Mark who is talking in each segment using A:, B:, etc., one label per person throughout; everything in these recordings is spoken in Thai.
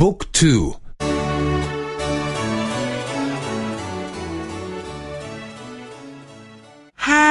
A: บุ๊กทู
B: ห้า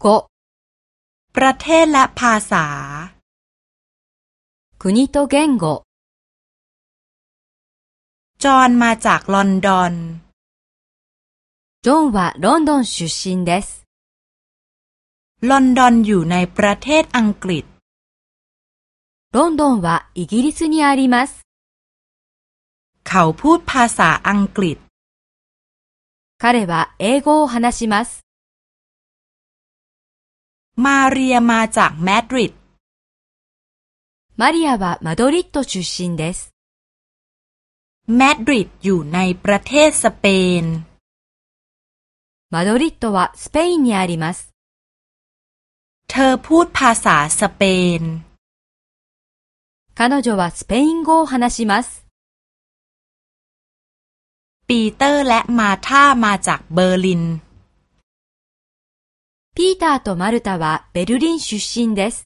C: โก
B: ประเทศและภาษา
C: 国と言語
B: จอห์นมาจากลอนดอน
C: ジョンはロンドン出身です
B: ลอนดอนอยู่ในประเทศอังกฤษ
C: ロンドンはイギリスにあります。
B: เขาพูดภาษาอังกฤษ
C: 彼は英語を話します。
B: มาเรียมาจากมาดริด
C: マリアはマドリッド出身です。
B: มาดริดอยู่ในประเทศสเปน
C: マドリッドはスペインにあります。
B: เธอพูดภาษาสเปน
C: 彼女はスペイン語を話します。
B: ปีเตอร์และมาธามาจากเบอร์ลิน
C: ピーターとマルタはベルリン出身です。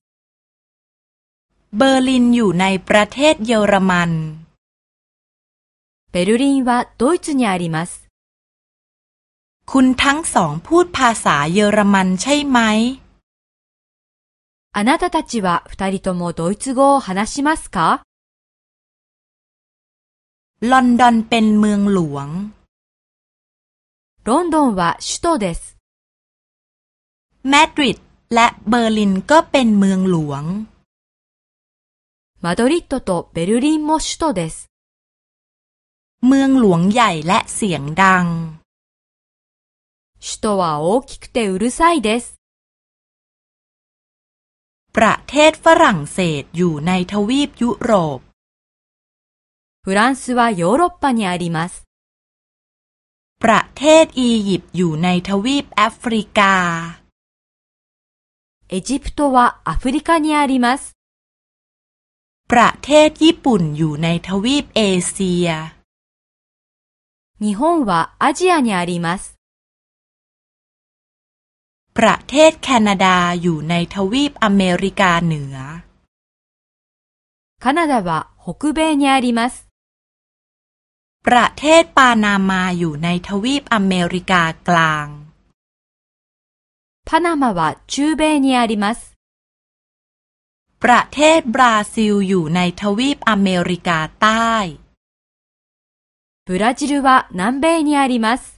B: เบอร์ลินอยู่ในประเทศเยอรมัน
C: ベルリンはドイツにあります。
B: คุณทั้งสองพูดภาษาเยอรมันใช่ไหม
C: あなたたちは二人ともドイツ語を話しますか
B: ลอนดอนเป็นเมืองหลวง
C: ロンドンは首都です
B: มาดริดและเบอร์ลินก็เป็นเมืองหลวง
C: マドリッドとベルリンも首都です
B: เมืองหลวงใหญ่และเสียงดัง
C: 首都は大きくてうるさいです
B: ประเทศฝรั่งเศสอยู่ในทวีปยุโรป
C: フランスはヨーロッパにあります。
B: ประเทศอียิปต์อยู่ในทวีปแอฟริกา
C: エジプトはアフリカにあります。
B: ประเทศญี่ปุ่นอยู่ในทวีปเอเชีย
C: 日本はアジアにあります。
B: ประเทศแคนาดาอยู่ในทวีปอเมริกาเหนือ
C: カナダは北米にあります。
B: ประเทศปานามาอยู่ในทวีปอเมริกากลาง
C: パナマは中米にあります。
B: ประเทศบราซิลอยู่ในทวีปอเมริกาใต้
C: ブラジルは南米にあります。